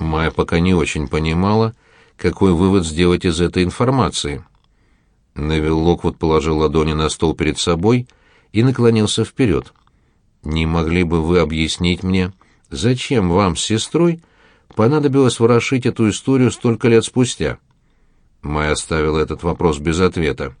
Майя пока не очень понимала, какой вывод сделать из этой информации. Невил Локвуд положил ладони на стол перед собой и наклонился вперед. «Не могли бы вы объяснить мне, зачем вам с сестрой понадобилось ворошить эту историю столько лет спустя?» Майя оставила этот вопрос без ответа.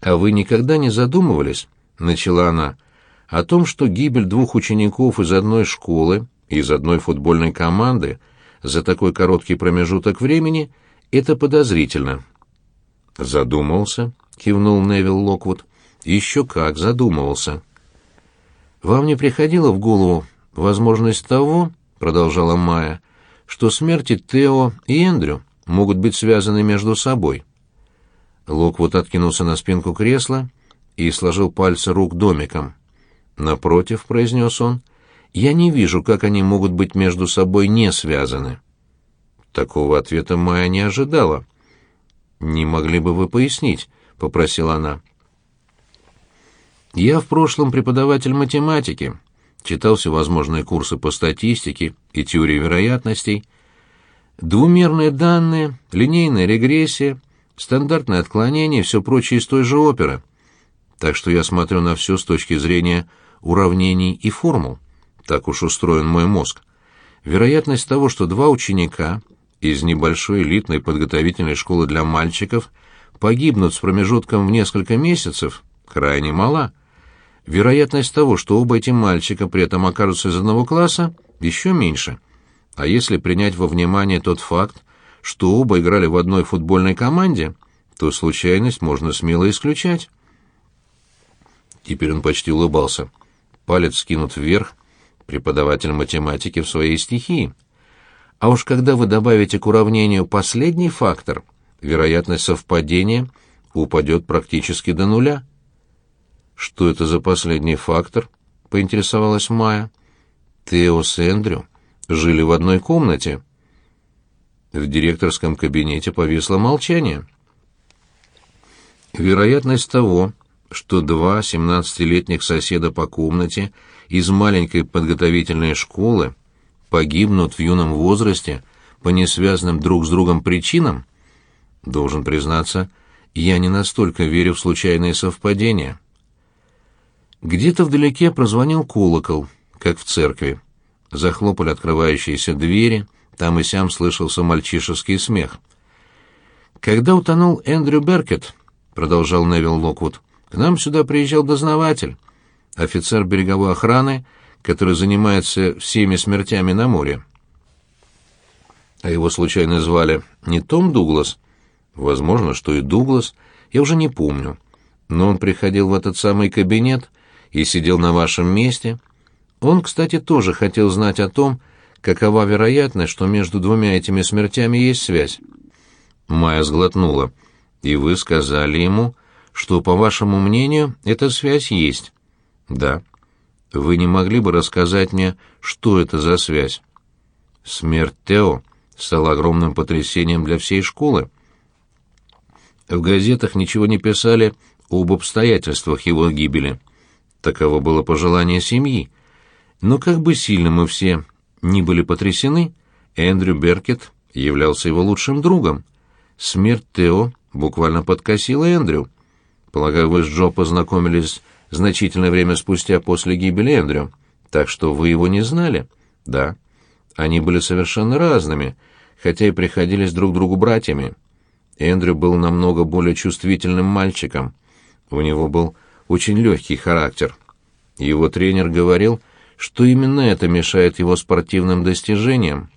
«А вы никогда не задумывались, — начала она, — о том, что гибель двух учеников из одной школы, из одной футбольной команды за такой короткий промежуток времени — это подозрительно?» «Задумался», — кивнул Невил Локвуд. «Еще как задумывался». «Вам не приходило в голову возможность того, — продолжала Майя, — что смерти Тео и Эндрю могут быть связаны между собой?» Локвуд откинулся на спинку кресла и сложил пальцы рук домиком. «Напротив», — произнес он, — «я не вижу, как они могут быть между собой не связаны». Такого ответа Майя не ожидала. «Не могли бы вы пояснить?» — попросила она. «Я в прошлом преподаватель математики, читал всевозможные курсы по статистике и теории вероятностей. Двумерные данные, линейная регрессия — Стандартное отклонение и все прочее из той же оперы. Так что я смотрю на все с точки зрения уравнений и формул. Так уж устроен мой мозг. Вероятность того, что два ученика из небольшой элитной подготовительной школы для мальчиков погибнут с промежутком в несколько месяцев, крайне мала. Вероятность того, что оба эти мальчика при этом окажутся из одного класса, еще меньше. А если принять во внимание тот факт, что оба играли в одной футбольной команде, то случайность можно смело исключать. Теперь он почти улыбался. Палец скинут вверх, преподаватель математики в своей стихии. А уж когда вы добавите к уравнению последний фактор, вероятность совпадения упадет практически до нуля. «Что это за последний фактор?» — поинтересовалась Майя. «Тео с Эндрю жили в одной комнате». В директорском кабинете повисло молчание. Вероятность того, что два семнадцатилетних соседа по комнате из маленькой подготовительной школы погибнут в юном возрасте по несвязанным друг с другом причинам, должен признаться, я не настолько верю в случайные совпадения. Где-то вдалеке прозвонил колокол, как в церкви. Захлопали открывающиеся двери — там и сям слышался мальчишеский смех. «Когда утонул Эндрю Беркет», — продолжал Невил Локвуд, — «к нам сюда приезжал дознаватель, офицер береговой охраны, который занимается всеми смертями на море. А его случайно звали не Том Дуглас? Возможно, что и Дуглас, я уже не помню. Но он приходил в этот самый кабинет и сидел на вашем месте. Он, кстати, тоже хотел знать о том, какова вероятность, что между двумя этими смертями есть связь? Майя сглотнула. И вы сказали ему, что, по вашему мнению, эта связь есть? Да. Вы не могли бы рассказать мне, что это за связь? Смерть Тео стала огромным потрясением для всей школы. В газетах ничего не писали об обстоятельствах его гибели. Таково было пожелание семьи. Но как бы сильно мы все ни были потрясены, Эндрю Беркет являлся его лучшим другом. Смерть Тео буквально подкосила Эндрю. Полагаю, вы с Джо познакомились значительное время спустя после гибели Эндрю, так что вы его не знали? Да. Они были совершенно разными, хотя и приходились друг другу братьями. Эндрю был намного более чувствительным мальчиком. У него был очень легкий характер. Его тренер говорил, что именно это мешает его спортивным достижениям.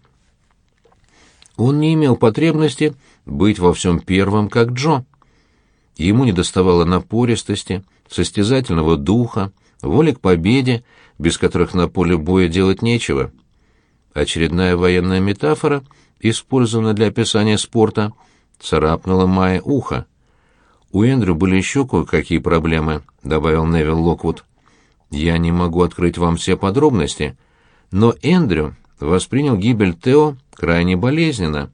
Он не имел потребности быть во всем первым, как Джо. Ему недоставало напористости, состязательного духа, воли к победе, без которых на поле боя делать нечего. Очередная военная метафора, использованная для описания спорта, царапнула Майе ухо. «У Эндрю были еще кое-какие проблемы», — добавил Невил Локвуд. Я не могу открыть вам все подробности, но Эндрю воспринял гибель Тео крайне болезненно.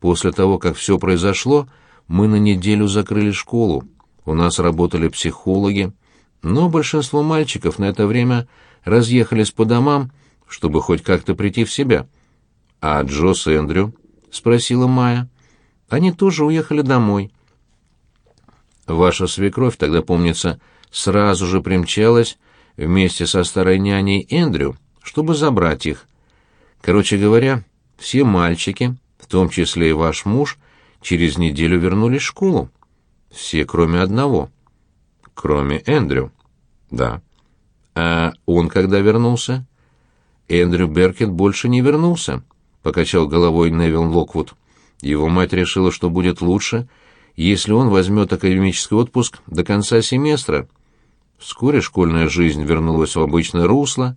После того, как все произошло, мы на неделю закрыли школу. У нас работали психологи, но большинство мальчиков на это время разъехались по домам, чтобы хоть как-то прийти в себя. «А Джо с Эндрю?» — спросила Майя. «Они тоже уехали домой». Ваша свекровь тогда, помнится, сразу же примчалась вместе со старой няней Эндрю, чтобы забрать их. Короче говоря, все мальчики, в том числе и ваш муж, через неделю вернулись в школу. Все, кроме одного. Кроме Эндрю. Да. А он когда вернулся? Эндрю Беркет больше не вернулся, покачал головой Невил Локвуд. Его мать решила, что будет лучше, если он возьмет академический отпуск до конца семестра. Вскоре школьная жизнь вернулась в обычное русло.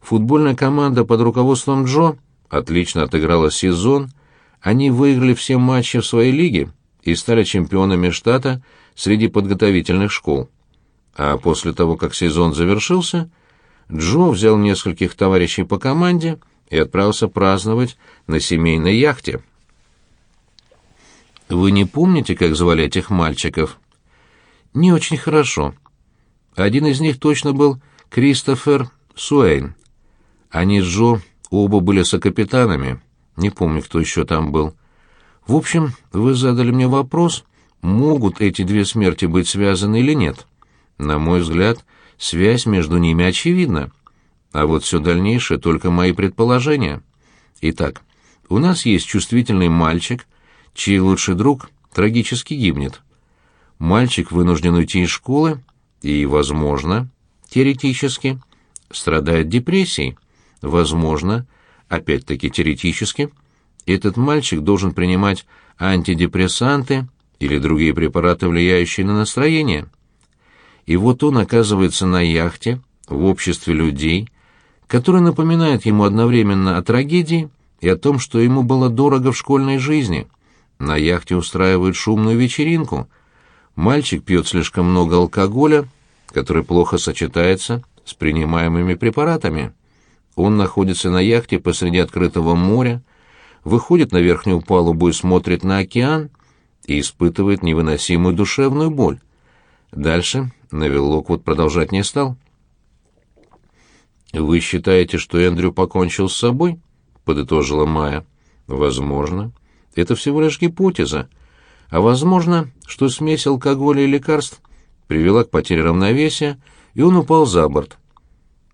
Футбольная команда под руководством Джо отлично отыграла сезон. Они выиграли все матчи в своей лиге и стали чемпионами штата среди подготовительных школ. А после того, как сезон завершился, Джо взял нескольких товарищей по команде и отправился праздновать на семейной яхте. Вы не помните, как звали этих мальчиков? Не очень хорошо. Один из них точно был Кристофер Суэйн. Они с Джо оба были сокапитанами. Не помню, кто еще там был. В общем, вы задали мне вопрос, могут эти две смерти быть связаны или нет. На мой взгляд, связь между ними очевидна. А вот все дальнейшее только мои предположения. Итак, у нас есть чувствительный мальчик, чей лучший друг трагически гибнет. Мальчик вынужден уйти из школы и, возможно, теоретически, страдает депрессией. Возможно, опять-таки теоретически, этот мальчик должен принимать антидепрессанты или другие препараты, влияющие на настроение. И вот он оказывается на яхте в обществе людей, которые напоминают ему одновременно о трагедии и о том, что ему было дорого в школьной жизни – на яхте устраивают шумную вечеринку. Мальчик пьет слишком много алкоголя, который плохо сочетается с принимаемыми препаратами. Он находится на яхте посреди открытого моря, выходит на верхнюю палубу и смотрит на океан и испытывает невыносимую душевную боль. Дальше Невил Локвуд продолжать не стал. «Вы считаете, что Эндрю покончил с собой?» — подытожила Майя. «Возможно. Это всего лишь гипотеза. А возможно, что смесь алкоголя и лекарств привела к потере равновесия, и он упал за борт.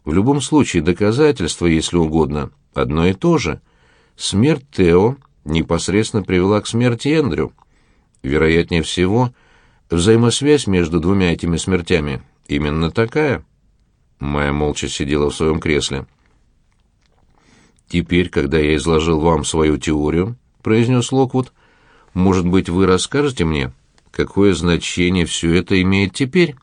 В любом случае, доказательство, если угодно, одно и то же. Смерть Тео непосредственно привела к смерти Эндрю. Вероятнее всего, взаимосвязь между двумя этими смертями именно такая. Майя молча сидела в своем кресле. Теперь, когда я изложил вам свою теорию, — произнес Локвуд. «Может быть, вы расскажете мне, какое значение все это имеет теперь?»